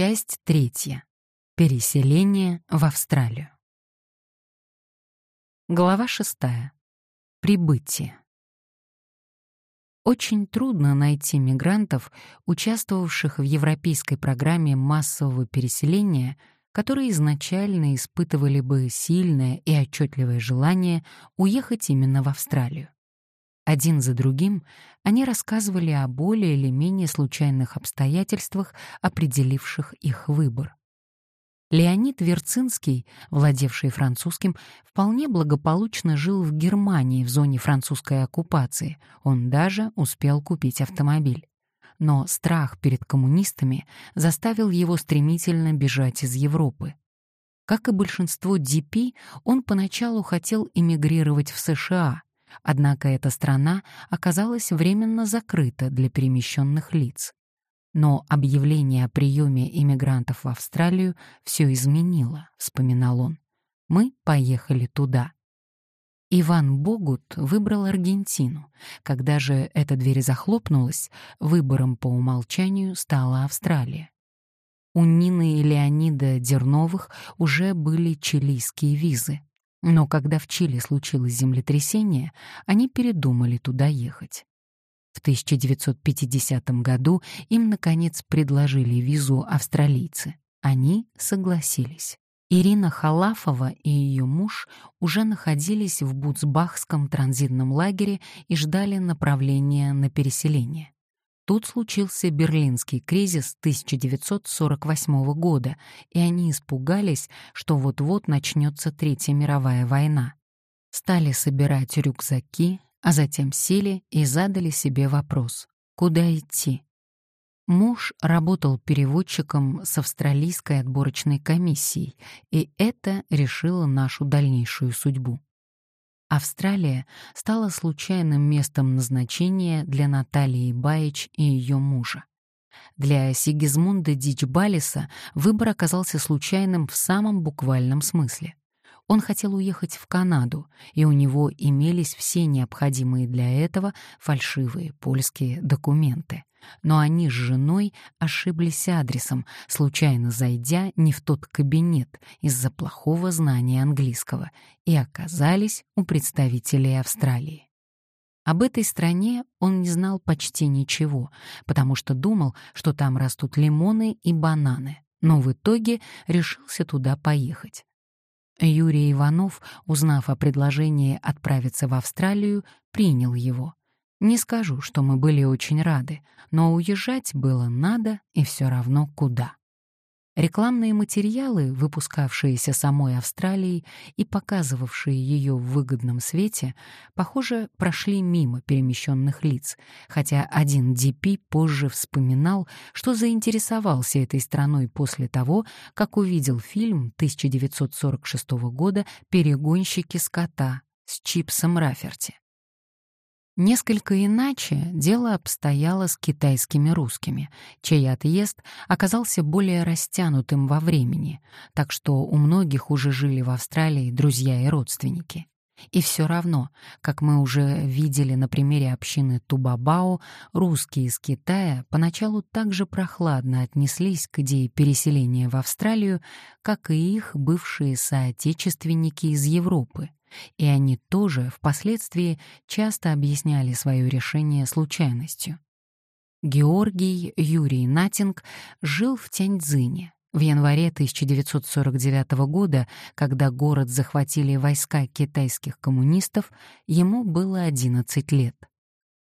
Часть третья. Переселение в Австралию. Глава шестая. Прибытие. Очень трудно найти мигрантов, участвовавших в европейской программе массового переселения, которые изначально испытывали бы сильное и отчетливое желание уехать именно в Австралию. Один за другим они рассказывали о более или менее случайных обстоятельствах, определивших их выбор. Леонид Верцинский, владевший французским, вполне благополучно жил в Германии в зоне французской оккупации. Он даже успел купить автомобиль. Но страх перед коммунистами заставил его стремительно бежать из Европы. Как и большинство ДП, он поначалу хотел эмигрировать в США, Однако эта страна оказалась временно закрыта для перемещенных лиц. Но объявление о приеме иммигрантов в Австралию все изменило, вспоминал он. Мы поехали туда. Иван Богут выбрал Аргентину. Когда же эта дверь захлопнулась, выбором по умолчанию стала Австралия. У Нины и Леонида Дерновых уже были чилийские визы. Но когда в Чили случилось землетрясение, они передумали туда ехать. В 1950 году им, наконец, предложили визу австралийцы. Они согласились. Ирина Халафова и ее муж уже находились в Буцбахском транзитном лагере и ждали направления на переселение. Тут случился Берлинский кризис 1948 года, и они испугались, что вот-вот начнется Третья мировая война. Стали собирать рюкзаки, а затем сели и задали себе вопрос — куда идти? Муж работал переводчиком с австралийской отборочной комиссией, и это решило нашу дальнейшую судьбу. Австралия стала случайным местом назначения для Натальи Баич и ее мужа. Для Сигизмунда Дичбалиса выбор оказался случайным в самом буквальном смысле. Он хотел уехать в Канаду, и у него имелись все необходимые для этого фальшивые польские документы. Но они с женой ошиблись адресом, случайно зайдя не в тот кабинет из-за плохого знания английского, и оказались у представителей Австралии. Об этой стране он не знал почти ничего, потому что думал, что там растут лимоны и бананы, но в итоге решился туда поехать. Юрий Иванов, узнав о предложении отправиться в Австралию, принял его. Не скажу, что мы были очень рады, но уезжать было надо и все равно куда. Рекламные материалы, выпускавшиеся самой Австралией и показывавшие ее в выгодном свете, похоже, прошли мимо перемещенных лиц, хотя один DP позже вспоминал, что заинтересовался этой страной после того, как увидел фильм 1946 года «Перегонщики скота» с Чипсом Раферти. Несколько иначе дело обстояло с китайскими русскими, чей отъезд оказался более растянутым во времени, так что у многих уже жили в Австралии друзья и родственники. И все равно, как мы уже видели на примере общины Тубабао, русские из Китая поначалу так же прохладно отнеслись к идее переселения в Австралию, как и их бывшие соотечественники из Европы, и они тоже впоследствии часто объясняли свое решение случайностью. Георгий Юрий Натинг жил в Тяньцзине. В январе 1949 года, когда город захватили войска китайских коммунистов, ему было 11 лет.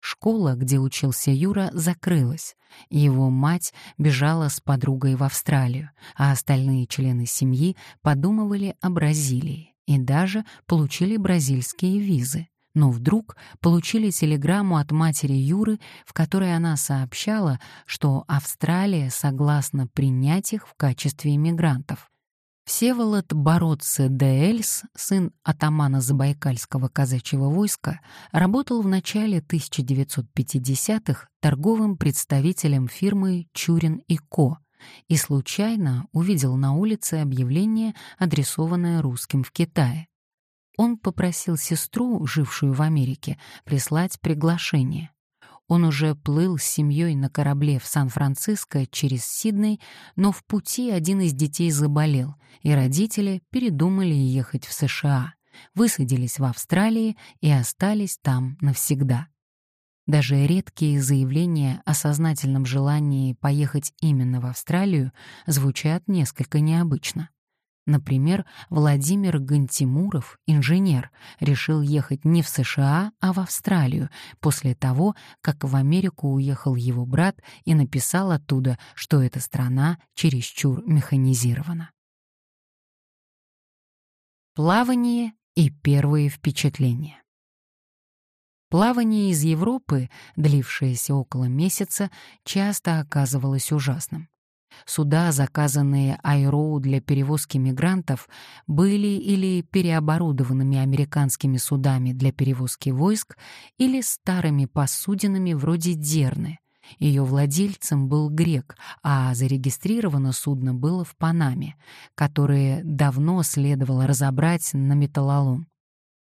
Школа, где учился Юра, закрылась. Его мать бежала с подругой в Австралию, а остальные члены семьи подумывали о Бразилии и даже получили бразильские визы. Но вдруг получили телеграмму от матери Юры, в которой она сообщала, что Австралия согласна принять их в качестве иммигрантов. Всеволод Бородце де Эльс, сын атамана Забайкальского казачьего войска, работал в начале 1950-х торговым представителем фирмы «Чурин и Ко», и случайно увидел на улице объявление, адресованное русским в Китае. Он попросил сестру, жившую в Америке, прислать приглашение. Он уже плыл с семьей на корабле в Сан-Франциско через Сидней, но в пути один из детей заболел, и родители передумали ехать в США, высадились в Австралии и остались там навсегда. Даже редкие заявления о сознательном желании поехать именно в Австралию звучат несколько необычно. Например, Владимир Гантимуров, инженер, решил ехать не в США, а в Австралию после того, как в Америку уехал его брат и написал оттуда, что эта страна чересчур механизирована. Плавание и первые впечатления. Плавание из Европы, длившееся около месяца, часто оказывалось ужасным. Суда, заказанные Айроу для перевозки мигрантов, были или переоборудованными американскими судами для перевозки войск, или старыми посудинами вроде Дерны. Ее владельцем был грек, а зарегистрировано судно было в Панаме, которые давно следовало разобрать на металлолом.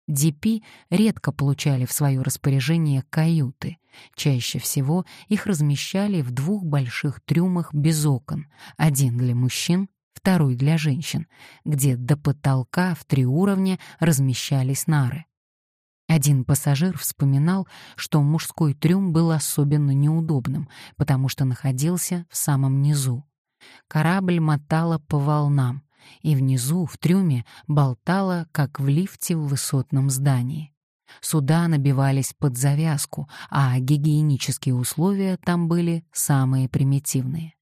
ДП редко получали в свое распоряжение каюты. Чаще всего их размещали в двух больших трюмах без окон, один для мужчин, второй для женщин, где до потолка в три уровня размещались нары. Один пассажир вспоминал, что мужской трюм был особенно неудобным, потому что находился в самом низу. Корабль мотало по волнам, и внизу, в трюме, болтала, как в лифте в высотном здании. Суда набивались под завязку, а гигиенические условия там были самые примитивные.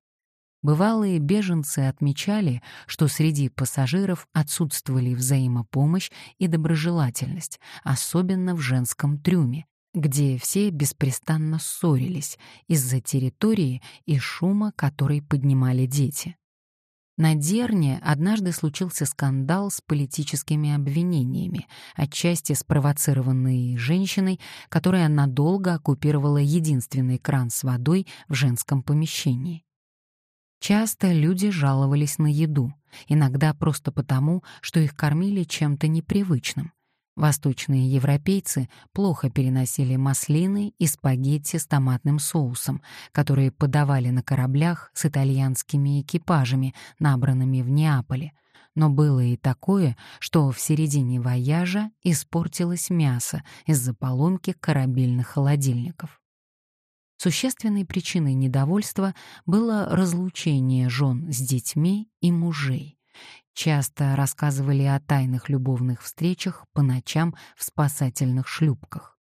Бывалые беженцы отмечали, что среди пассажиров отсутствовали взаимопомощь и доброжелательность, особенно в женском трюме, где все беспрестанно ссорились из-за территории и шума, который поднимали дети. На Дерне однажды случился скандал с политическими обвинениями, отчасти спровоцированный женщиной, которая надолго оккупировала единственный кран с водой в женском помещении. Часто люди жаловались на еду, иногда просто потому, что их кормили чем-то непривычным — Восточные европейцы плохо переносили маслины и спагетти с томатным соусом, которые подавали на кораблях с итальянскими экипажами, набранными в Неаполе. Но было и такое, что в середине вояжа испортилось мясо из-за поломки корабельных холодильников. Существенной причиной недовольства было разлучение жен с детьми и мужей. Часто рассказывали о тайных любовных встречах по ночам в спасательных шлюпках.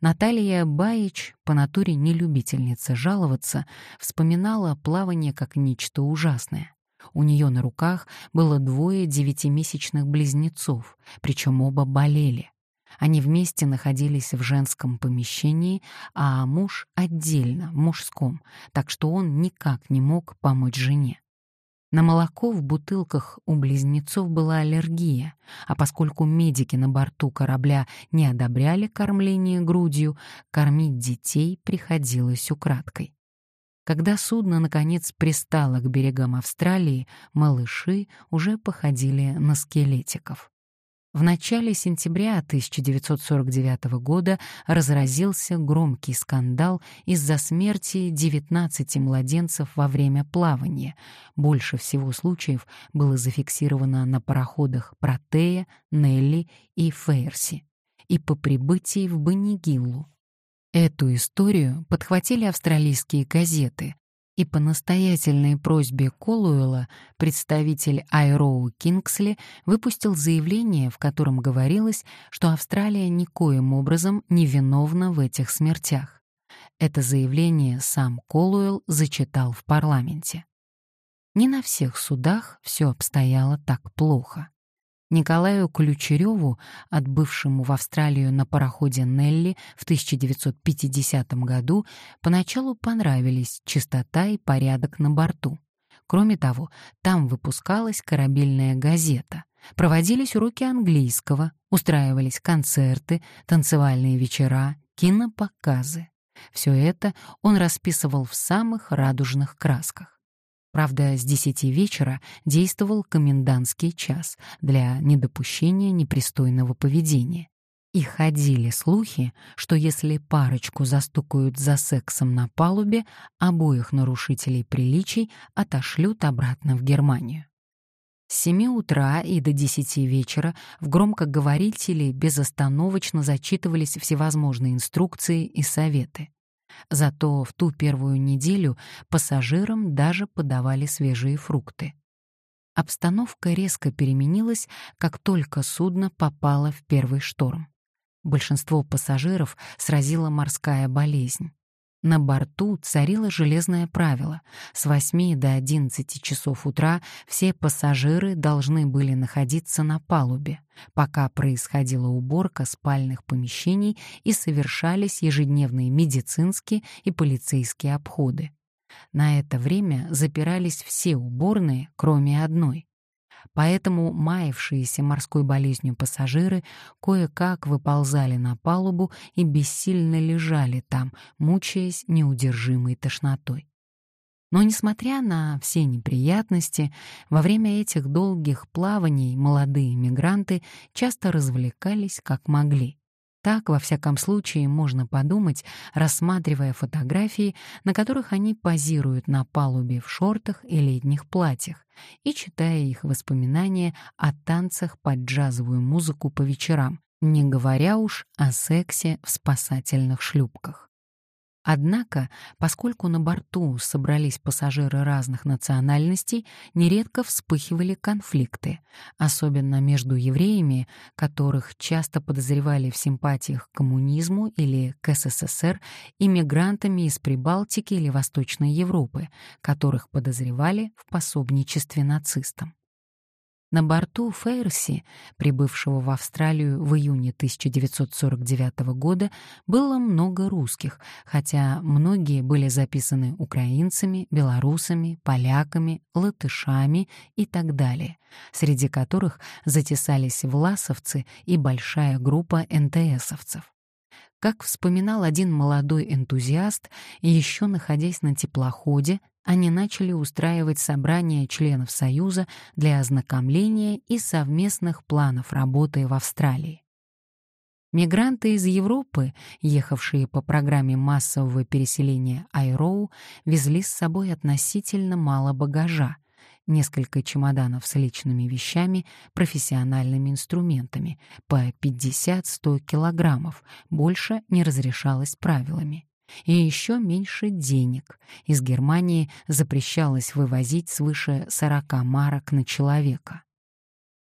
Наталья Баич, по натуре не любительница жаловаться, вспоминала плавание как нечто ужасное. У нее на руках было двое девятимесячных близнецов, причем оба болели. Они вместе находились в женском помещении, а муж отдельно, в мужском, так что он никак не мог помочь жене. На молоко в бутылках у близнецов была аллергия, а поскольку медики на борту корабля не одобряли кормление грудью, кормить детей приходилось украдкой. Когда судно, наконец, пристало к берегам Австралии, малыши уже походили на скелетиков. В начале сентября 1949 года разразился громкий скандал из-за смерти 19 младенцев во время плавания. Больше всего случаев было зафиксировано на пароходах Протея, Нелли и Фейерси. И по прибытии в Банигиллу. Эту историю подхватили австралийские газеты, и по настоятельной просьбе Колуэлла представитель Айроу Кингсли выпустил заявление, в котором говорилось, что Австралия никоим образом не виновна в этих смертях. Это заявление сам Колуэлл зачитал в парламенте. Не на всех судах все обстояло так плохо. Николаю Ключереву, отбывшему в Австралию на пароходе «Нелли» в 1950 году, поначалу понравились чистота и порядок на борту. Кроме того, там выпускалась корабельная газета, проводились уроки английского, устраивались концерты, танцевальные вечера, кинопоказы. Все это он расписывал в самых радужных красках. Правда, с десяти вечера действовал комендантский час для недопущения непристойного поведения. И ходили слухи, что если парочку застукают за сексом на палубе, обоих нарушителей приличий отошлют обратно в Германию. С 7 утра и до 10 вечера в громкоговорителе безостановочно зачитывались всевозможные инструкции и советы. Зато в ту первую неделю пассажирам даже подавали свежие фрукты. Обстановка резко переменилась, как только судно попало в первый шторм. Большинство пассажиров сразила морская болезнь. На борту царило железное правило. С 8 до 11 часов утра все пассажиры должны были находиться на палубе, пока происходила уборка спальных помещений и совершались ежедневные медицинские и полицейские обходы. На это время запирались все уборные, кроме одной. Поэтому маявшиеся морской болезнью пассажиры кое-как выползали на палубу и бессильно лежали там, мучаясь неудержимой тошнотой. Но, несмотря на все неприятности, во время этих долгих плаваний молодые мигранты часто развлекались как могли. Так, во всяком случае, можно подумать, рассматривая фотографии, на которых они позируют на палубе в шортах и летних платьях, и читая их воспоминания о танцах под джазовую музыку по вечерам, не говоря уж о сексе в спасательных шлюпках. Однако, поскольку на борту собрались пассажиры разных национальностей, нередко вспыхивали конфликты, особенно между евреями, которых часто подозревали в симпатиях к коммунизму или к СССР, и мигрантами из Прибалтики или Восточной Европы, которых подозревали в пособничестве нацистам. На борту Фейрси, прибывшего в Австралию в июне 1949 года, было много русских, хотя многие были записаны украинцами, белорусами, поляками, латышами и так далее, среди которых затесались власовцы и большая группа НТСовцев. Как вспоминал один молодой энтузиаст, еще находясь на теплоходе, они начали устраивать собрания членов Союза для ознакомления и совместных планов работы в Австралии. Мигранты из Европы, ехавшие по программе массового переселения Айроу, везли с собой относительно мало багажа, несколько чемоданов с личными вещами, профессиональными инструментами, по 50-100 килограммов, больше не разрешалось правилами. И еще меньше денег. Из Германии запрещалось вывозить свыше 40 марок на человека.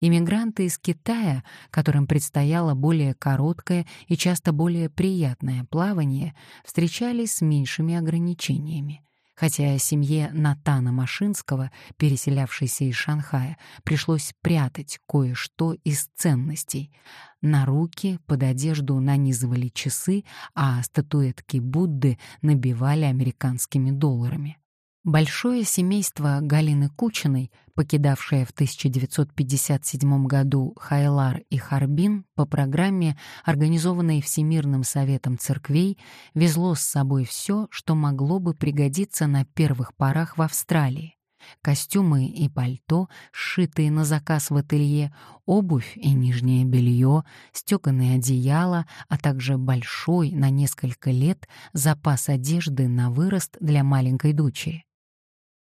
Иммигранты из Китая, которым предстояло более короткое и часто более приятное плавание, встречались с меньшими ограничениями хотя семье Натана Машинского, переселявшейся из Шанхая, пришлось прятать кое-что из ценностей. На руки под одежду нанизывали часы, а статуэтки Будды набивали американскими долларами. Большое семейство Галины Кучиной, покидавшее в 1957 году Хайлар и Харбин по программе, организованной Всемирным советом церквей, везло с собой все, что могло бы пригодиться на первых порах в Австралии. Костюмы и пальто, сшитые на заказ в ателье, обувь и нижнее белье, стёканные одеяла, а также большой на несколько лет запас одежды на вырост для маленькой дочери.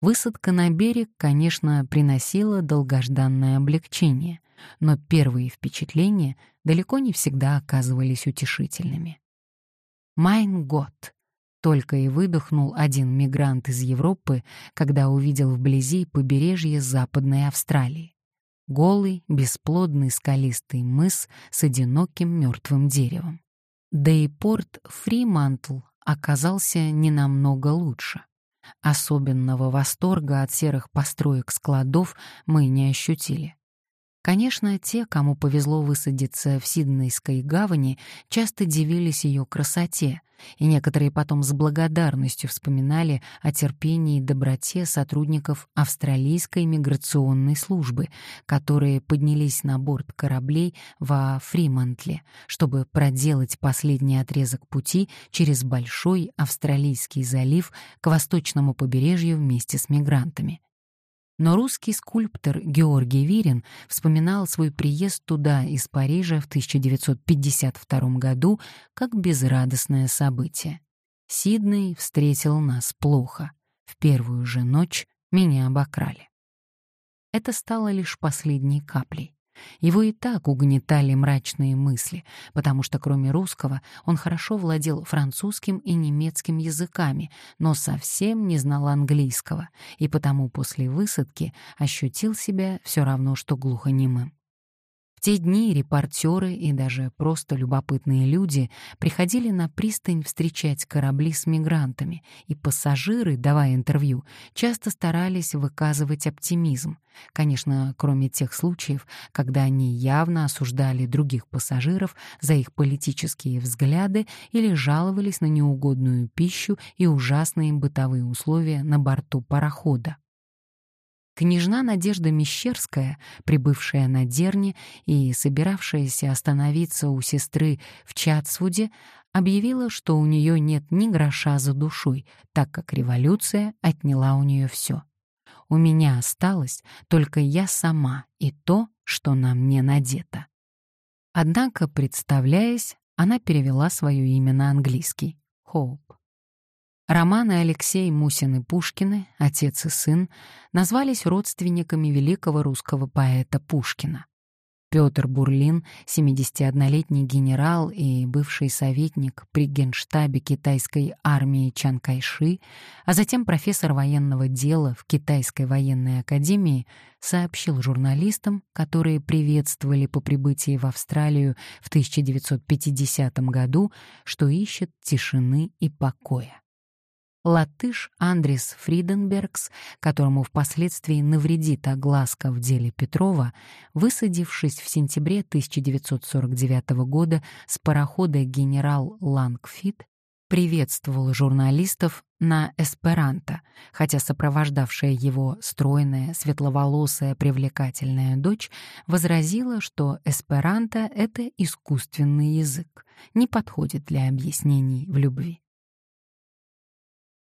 Высадка на берег, конечно, приносила долгожданное облегчение, но первые впечатления далеко не всегда оказывались утешительными. «Mein Gott!» — только и выдохнул один мигрант из Европы, когда увидел вблизи побережье Западной Австралии. Голый, бесплодный скалистый мыс с одиноким мертвым деревом. Да и порт Фримантл оказался не намного лучше. Особенного восторга от серых построек складов мы не ощутили. Конечно, те, кому повезло высадиться в Сиднейской гавани, часто дивились ее красоте, и некоторые потом с благодарностью вспоминали о терпении и доброте сотрудников австралийской миграционной службы, которые поднялись на борт кораблей во Фримонтле, чтобы проделать последний отрезок пути через Большой Австралийский залив к восточному побережью вместе с мигрантами. Но русский скульптор Георгий Вирин вспоминал свой приезд туда из Парижа в 1952 году как безрадостное событие. Сидней встретил нас плохо. В первую же ночь меня обокрали. Это стало лишь последней каплей. Его и так угнетали мрачные мысли, потому что кроме русского он хорошо владел французским и немецким языками, но совсем не знал английского, и потому после высадки ощутил себя все равно что глухонемым те дни репортеры и даже просто любопытные люди приходили на пристань встречать корабли с мигрантами, и пассажиры, давая интервью, часто старались выказывать оптимизм. Конечно, кроме тех случаев, когда они явно осуждали других пассажиров за их политические взгляды или жаловались на неугодную пищу и ужасные бытовые условия на борту парохода. Княжна Надежда Мещерская, прибывшая на Дерне и собиравшаяся остановиться у сестры в Чатсвуде, объявила, что у нее нет ни гроша за душой, так как революция отняла у нее все. У меня осталось только я сама и то, что на мне надето. Однако, представляясь, она перевела свое имя на английский — Хоуп. Романы Алексей Мусин и Пушкины, отец и сын, назвались родственниками великого русского поэта Пушкина. Петр Бурлин, 71-летний генерал и бывший советник при генштабе китайской армии Чан Кайши, а затем профессор военного дела в Китайской военной академии, сообщил журналистам, которые приветствовали по прибытии в Австралию в 1950 году, что ищет тишины и покоя латыш Андрис Фриденбергс, которому впоследствии навредит огласка в деле Петрова, высадившись в сентябре 1949 года с парохода «Генерал Лангфит», приветствовал журналистов на эсперанто, хотя сопровождавшая его стройная, светловолосая, привлекательная дочь возразила, что эсперанто — это искусственный язык, не подходит для объяснений в любви.